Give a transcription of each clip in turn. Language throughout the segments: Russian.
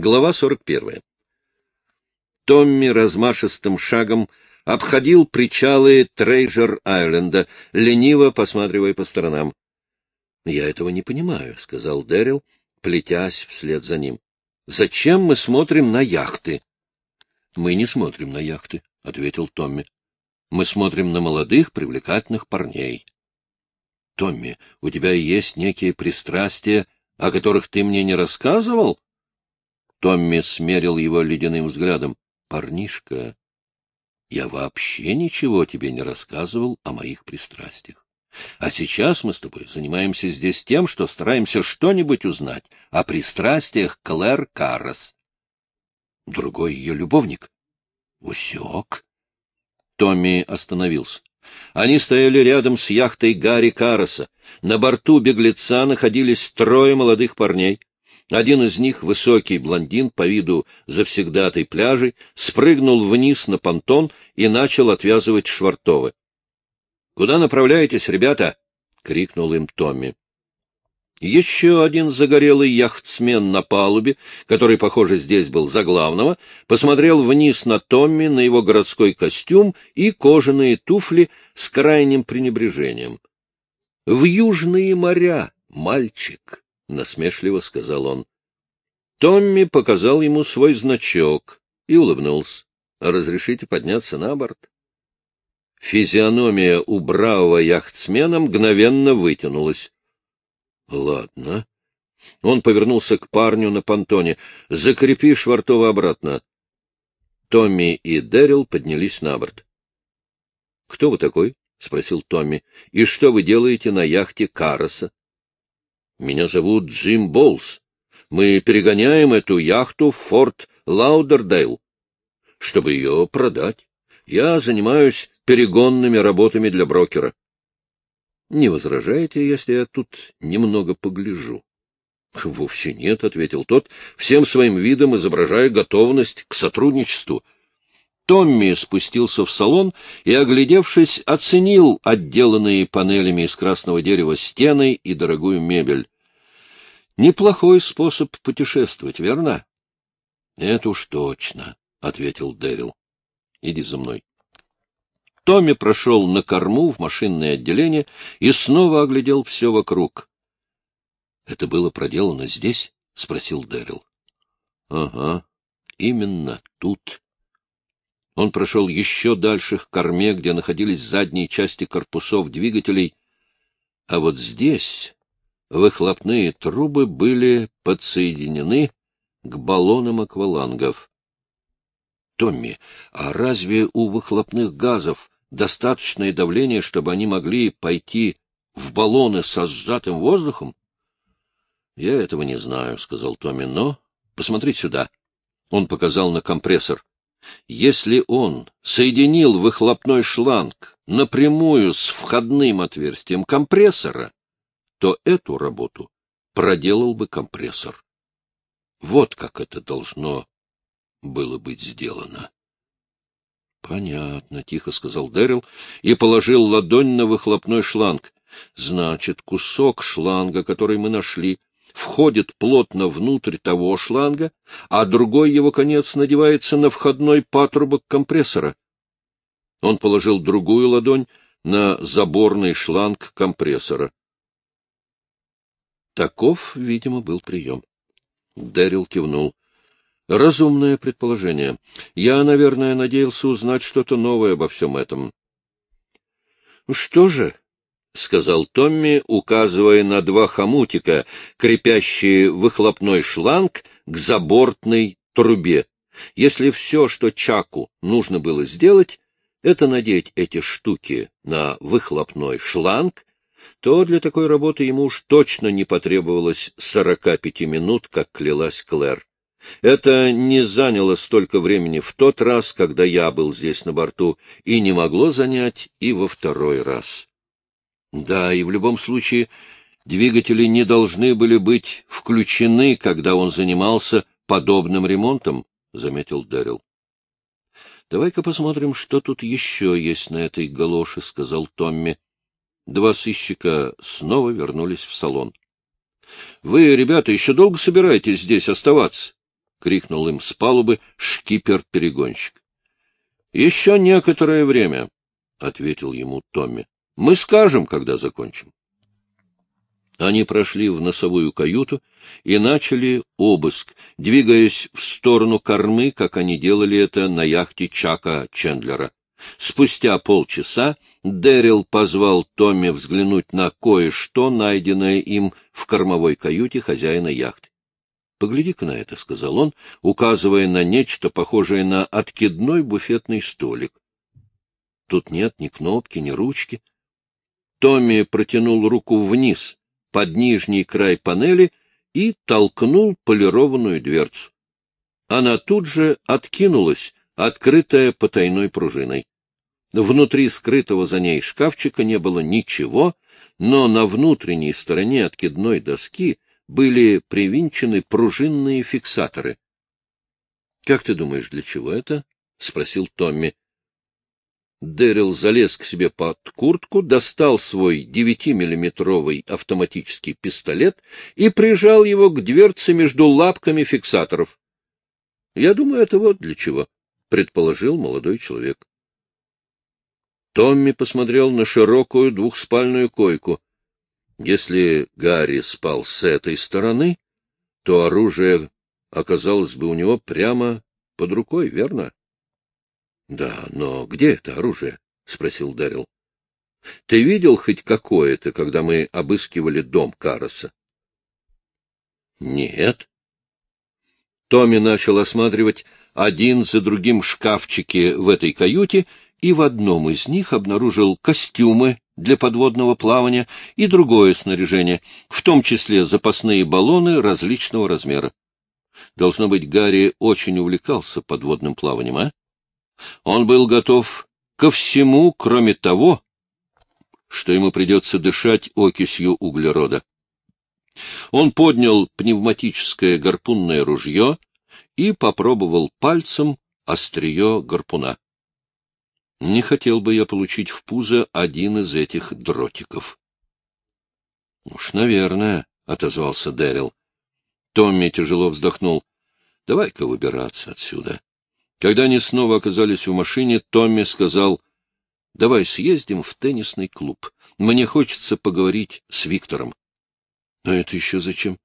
Глава 41. Томми размашистым шагом обходил причалы Трейжер-Айленда, лениво посматривая по сторонам. — Я этого не понимаю, — сказал Дэрил, плетясь вслед за ним. — Зачем мы смотрим на яхты? — Мы не смотрим на яхты, — ответил Томми. — Мы смотрим на молодых, привлекательных парней. — Томми, у тебя есть некие пристрастия, о которых ты мне не рассказывал? Томми смерил его ледяным взглядом. — Парнишка, я вообще ничего тебе не рассказывал о моих пристрастиях. А сейчас мы с тобой занимаемся здесь тем, что стараемся что-нибудь узнать о пристрастиях Клэр Каррес. Другой ее любовник. Усек. Томми остановился. Они стояли рядом с яхтой Гарри Карреса. На борту беглеца находились трое молодых парней. Один из них, высокий блондин, по виду завсегдатой пляжей, спрыгнул вниз на понтон и начал отвязывать швартовы. — Куда направляетесь, ребята? — крикнул им Томми. Еще один загорелый яхтсмен на палубе, который, похоже, здесь был за главного, посмотрел вниз на Томми, на его городской костюм и кожаные туфли с крайним пренебрежением. — В южные моря, мальчик! — насмешливо сказал он. Томми показал ему свой значок и улыбнулся. — Разрешите подняться на борт? Физиономия у бравого яхтсмена мгновенно вытянулась. — Ладно. Он повернулся к парню на понтоне. — Закрепи Швартова обратно. Томми и Дэрил поднялись на борт. — Кто вы такой? — спросил Томми. — И что вы делаете на яхте Карроса? Меня зовут Джим Болс. Мы перегоняем эту яхту в форт Лаудердейл, чтобы ее продать. Я занимаюсь перегонными работами для брокера. Не возражаете, если я тут немного погляжу? — Вовсе нет, — ответил тот, всем своим видом изображая готовность к сотрудничеству. Томми спустился в салон и, оглядевшись, оценил отделанные панелями из красного дерева стены и дорогую мебель. Неплохой способ путешествовать, верно? — Это уж точно, — ответил Дэрил. — Иди за мной. Томми прошел на корму в машинное отделение и снова оглядел все вокруг. — Это было проделано здесь? — спросил Дэрил. — Ага, именно тут. Он прошел еще дальше к корме, где находились задние части корпусов двигателей. А вот здесь выхлопные трубы были подсоединены к баллонам аквалангов. — Томми, а разве у выхлопных газов достаточное давление, чтобы они могли пойти в баллоны со сжатым воздухом? — Я этого не знаю, — сказал Томми, — но посмотри сюда. Он показал на компрессор. Если он соединил выхлопной шланг напрямую с входным отверстием компрессора, то эту работу проделал бы компрессор. Вот как это должно было быть сделано. — Понятно, — тихо сказал Дэрил и положил ладонь на выхлопной шланг. — Значит, кусок шланга, который мы нашли, входит плотно внутрь того шланга, а другой его конец надевается на входной патрубок компрессора. Он положил другую ладонь на заборный шланг компрессора. Таков, видимо, был прием. Дэрил кивнул. Разумное предположение. Я, наверное, надеялся узнать что-то новое обо всем этом. — Что же, — сказал Томми, указывая на два хомутика, крепящие выхлопной шланг к забортной трубе. Если все, что Чаку нужно было сделать, это надеть эти штуки на выхлопной шланг, то для такой работы ему уж точно не потребовалось сорока пяти минут, как клялась Клэр. Это не заняло столько времени в тот раз, когда я был здесь на борту, и не могло занять и во второй раз. Да, и в любом случае двигатели не должны были быть включены, когда он занимался подобным ремонтом, — заметил Дэрил. — Давай-ка посмотрим, что тут еще есть на этой галоше, — сказал Томми. Два сыщика снова вернулись в салон. — Вы, ребята, еще долго собираетесь здесь оставаться? — крикнул им с палубы шкипер-перегонщик. — Еще некоторое время, — ответил ему Томми. — Мы скажем, когда закончим. Они прошли в носовую каюту и начали обыск, двигаясь в сторону кормы, как они делали это на яхте Чака Чендлера. Спустя полчаса Дэрил позвал Томми взглянуть на кое-что, найденное им в кормовой каюте хозяина яхты. — Погляди-ка на это, — сказал он, указывая на нечто похожее на откидной буфетный столик. Тут нет ни кнопки, ни ручки. Томми протянул руку вниз, под нижний край панели и толкнул полированную дверцу. Она тут же откинулась, открытая потайной пружиной. Внутри скрытого за ней шкафчика не было ничего, но на внутренней стороне откидной доски были привинчены пружинные фиксаторы. — Как ты думаешь, для чего это? — спросил Томми. Дэрил залез к себе под куртку, достал свой девятимиллиметровый автоматический пистолет и прижал его к дверце между лапками фиксаторов. — Я думаю, это вот для чего, — предположил молодой человек. Томми посмотрел на широкую двухспальную койку. Если Гарри спал с этой стороны, то оружие оказалось бы у него прямо под рукой, верно? — Да, но где это оружие? — спросил Дэрил. — Ты видел хоть какое-то, когда мы обыскивали дом Кароса? — Нет. Томми начал осматривать один за другим шкафчики в этой каюте, и в одном из них обнаружил костюмы для подводного плавания и другое снаряжение, в том числе запасные баллоны различного размера. Должно быть, Гарри очень увлекался подводным плаванием, а? Он был готов ко всему, кроме того, что ему придется дышать окисью углерода. Он поднял пневматическое гарпунное ружье и попробовал пальцем острие гарпуна. Не хотел бы я получить в пузо один из этих дротиков. — Уж, наверное, — отозвался Дэрил. Томми тяжело вздохнул. — Давай-ка выбираться отсюда. Когда они снова оказались в машине, Томми сказал, — Давай съездим в теннисный клуб. Мне хочется поговорить с Виктором. — Но это еще зачем?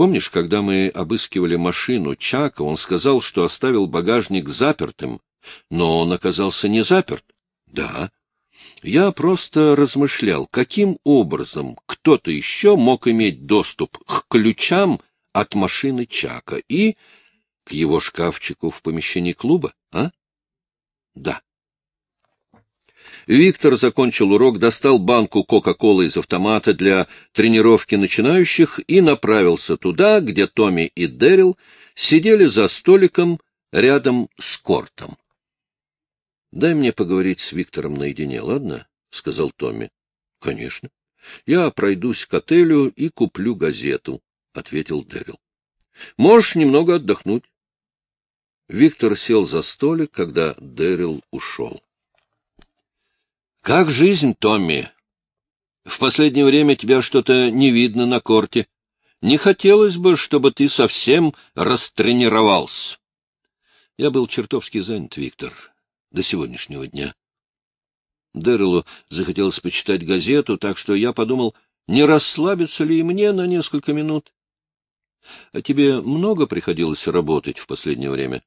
Помнишь, когда мы обыскивали машину Чака, он сказал, что оставил багажник запертым, но он оказался не заперт? — Да. Я просто размышлял, каким образом кто-то еще мог иметь доступ к ключам от машины Чака и к его шкафчику в помещении клуба, а? Да. Виктор закончил урок, достал банку Кока-Колы из автомата для тренировки начинающих и направился туда, где Томми и Дэрил сидели за столиком рядом с кортом. — Дай мне поговорить с Виктором наедине, ладно? — сказал Томми. — Конечно. Я пройдусь к отелю и куплю газету, — ответил Дэрил. — Можешь немного отдохнуть. Виктор сел за столик, когда Дэрил ушел. — Как жизнь, Томми? В последнее время тебя что-то не видно на корте. Не хотелось бы, чтобы ты совсем растренировался. Я был чертовски занят, Виктор, до сегодняшнего дня. Дэрилу захотелось почитать газету, так что я подумал, не расслабиться ли и мне на несколько минут. А тебе много приходилось работать в последнее время?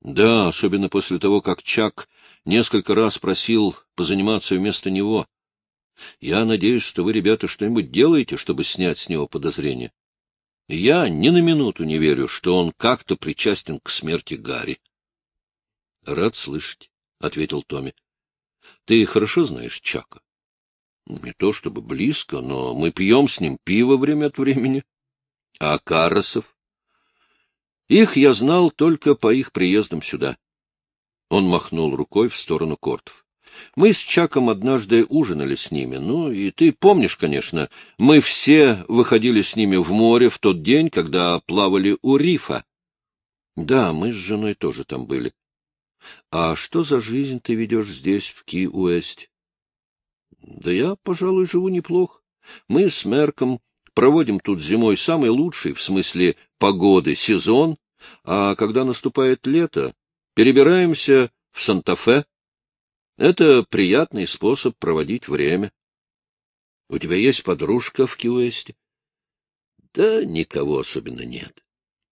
Да, особенно после того, как Чак несколько раз просил позаниматься вместо него. Я надеюсь, что вы, ребята, что-нибудь делаете, чтобы снять с него подозрения. Я ни на минуту не верю, что он как-то причастен к смерти Гарри. — Рад слышать, — ответил Томми. — Ты хорошо знаешь Чака? — Не то чтобы близко, но мы пьем с ним пиво время от времени. — А Карасов? Их я знал только по их приездам сюда. Он махнул рукой в сторону кортов. Мы с Чаком однажды ужинали с ними. Ну, и ты помнишь, конечно, мы все выходили с ними в море в тот день, когда плавали у рифа. Да, мы с женой тоже там были. А что за жизнь ты ведешь здесь, в Ки-Уэсте? Да я, пожалуй, живу неплохо. Мы с Мерком проводим тут зимой самый лучший, в смысле погоды, сезон, А когда наступает лето, перебираемся в Санта-Фе. Это приятный способ проводить время. У тебя есть подружка в Кьюэсте? Да никого особенно нет.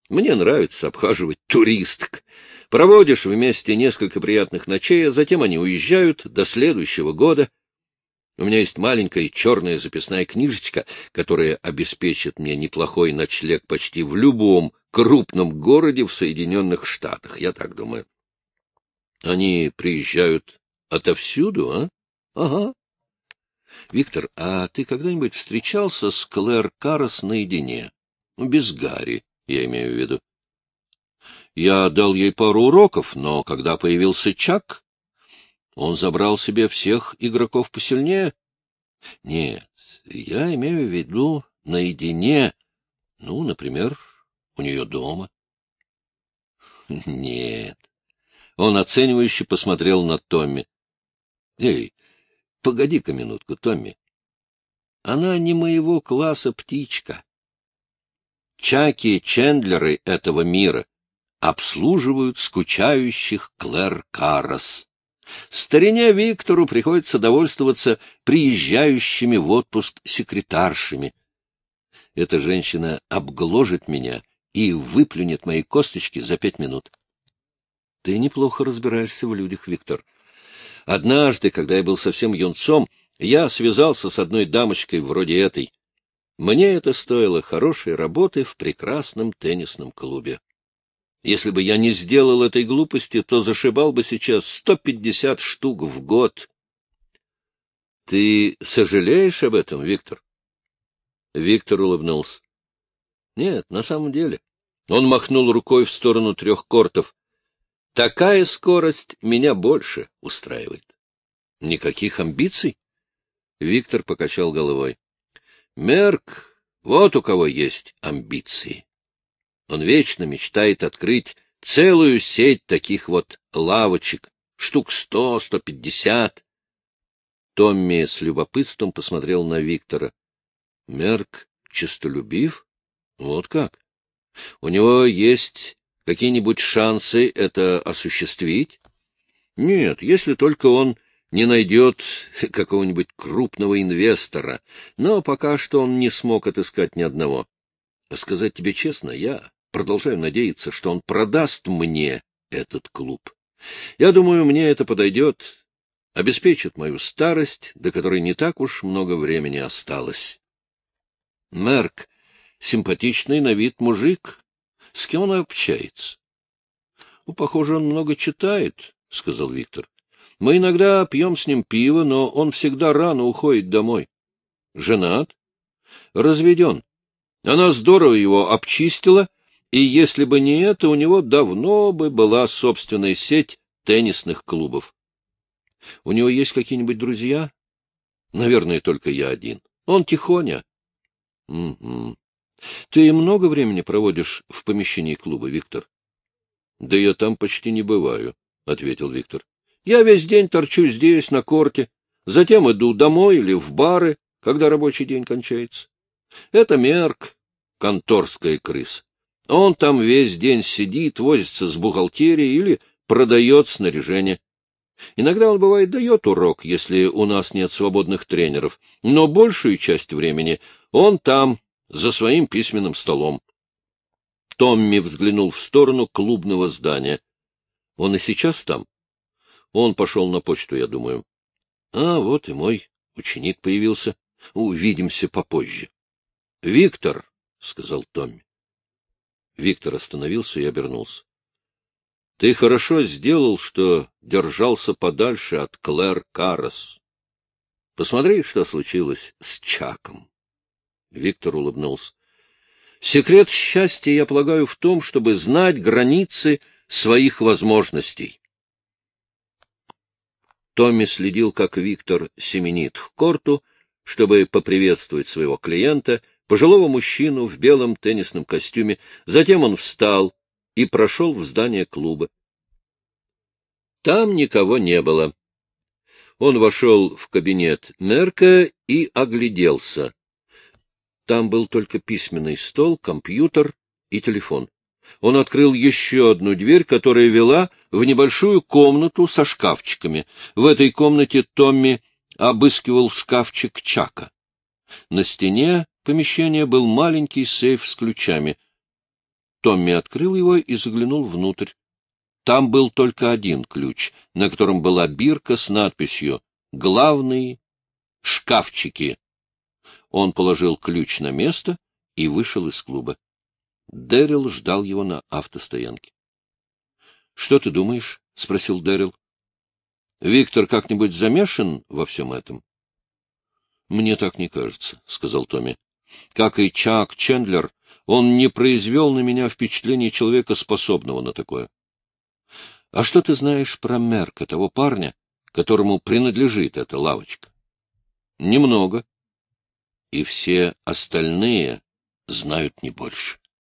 Мне нравится обхаживать туристок. Проводишь вместе несколько приятных ночей, а затем они уезжают до следующего года. У меня есть маленькая черная записная книжечка, которая обеспечит мне неплохой ночлег почти в любом крупном городе в Соединенных Штатах, я так думаю. Они приезжают отовсюду, а? Ага. Виктор, а ты когда-нибудь встречался с Клэр Каррес наедине? Без Гарри, я имею в виду. Я дал ей пару уроков, но когда появился Чак, он забрал себе всех игроков посильнее. Нет, я имею в виду наедине, ну, например, у нее дома. Нет. Он оценивающе посмотрел на Томми. Эй, погоди-ка минутку, Томми. Она не моего класса птичка. Чаки Чендлеры этого мира обслуживают скучающих Клэр Каррос. Старине Виктору приходится довольствоваться приезжающими в отпуск секретаршами. Эта женщина обгложит меня и выплюнет мои косточки за пять минут. Ты неплохо разбираешься в людях, Виктор. Однажды, когда я был совсем юнцом, я связался с одной дамочкой вроде этой. Мне это стоило хорошей работы в прекрасном теннисном клубе. Если бы я не сделал этой глупости, то зашибал бы сейчас сто пятьдесят штук в год. Ты сожалеешь об этом, Виктор? Виктор улыбнулся. Нет, на самом деле. Он махнул рукой в сторону трех кортов. Такая скорость меня больше устраивает. Никаких амбиций? Виктор покачал головой. Мерк, вот у кого есть амбиции. Он вечно мечтает открыть целую сеть таких вот лавочек, штук сто, сто пятьдесят. Томми с любопытством посмотрел на Виктора. Мерк честолюбив? Вот как? У него есть какие-нибудь шансы это осуществить? Нет, если только он не найдет какого-нибудь крупного инвестора, но пока что он не смог отыскать ни одного. Сказать тебе честно, я продолжаю надеяться, что он продаст мне этот клуб. Я думаю, мне это подойдет, обеспечит мою старость, до которой не так уж много времени осталось. Мерк симпатичный на вид мужик. С кем он общается? Ну, — Похоже, он много читает, — сказал Виктор. — Мы иногда пьем с ним пиво, но он всегда рано уходит домой. — Женат? — Разведен. Она здорово его обчистила, и если бы не это, у него давно бы была собственная сеть теннисных клубов. — У него есть какие-нибудь друзья? — Наверное, только я один. Он тихоня. — Угу. Ты много времени проводишь в помещении клуба, Виктор? — Да я там почти не бываю, — ответил Виктор. — Я весь день торчу здесь, на корте, затем иду домой или в бары, когда рабочий день кончается. Это Мерк, конторская крыса. Он там весь день сидит, возится с бухгалтерией или продает снаряжение. Иногда он, бывает, дает урок, если у нас нет свободных тренеров, но большую часть времени он там, за своим письменным столом. Томми взглянул в сторону клубного здания. Он и сейчас там? Он пошел на почту, я думаю. А, вот и мой ученик появился. Увидимся попозже. — Виктор, — сказал Томми. Виктор остановился и обернулся. — Ты хорошо сделал, что держался подальше от Клэр Каррес. Посмотри, что случилось с Чаком. Виктор улыбнулся. Секрет счастья, я полагаю, в том, чтобы знать границы своих возможностей. Томми следил, как Виктор семенит к корту, чтобы поприветствовать своего клиента, пожилого мужчину в белом теннисном костюме. Затем он встал и прошел в здание клуба. Там никого не было. Он вошел в кабинет Мерка и огляделся. Там был только письменный стол, компьютер и телефон. Он открыл еще одну дверь, которая вела в небольшую комнату со шкафчиками. В этой комнате Томми обыскивал шкафчик Чака. На стене помещения был маленький сейф с ключами. Томми открыл его и заглянул внутрь. Там был только один ключ, на котором была бирка с надписью «Главные шкафчики». Он положил ключ на место и вышел из клуба. Дэрил ждал его на автостоянке. — Что ты думаешь? — спросил Дэрил. — Виктор как-нибудь замешан во всем этом? — Мне так не кажется, — сказал Томми. — Как и Чак Чендлер, он не произвел на меня впечатление человека, способного на такое. — А что ты знаешь про Мерка, того парня, которому принадлежит эта лавочка? — Немного. И все остальные знают не больше.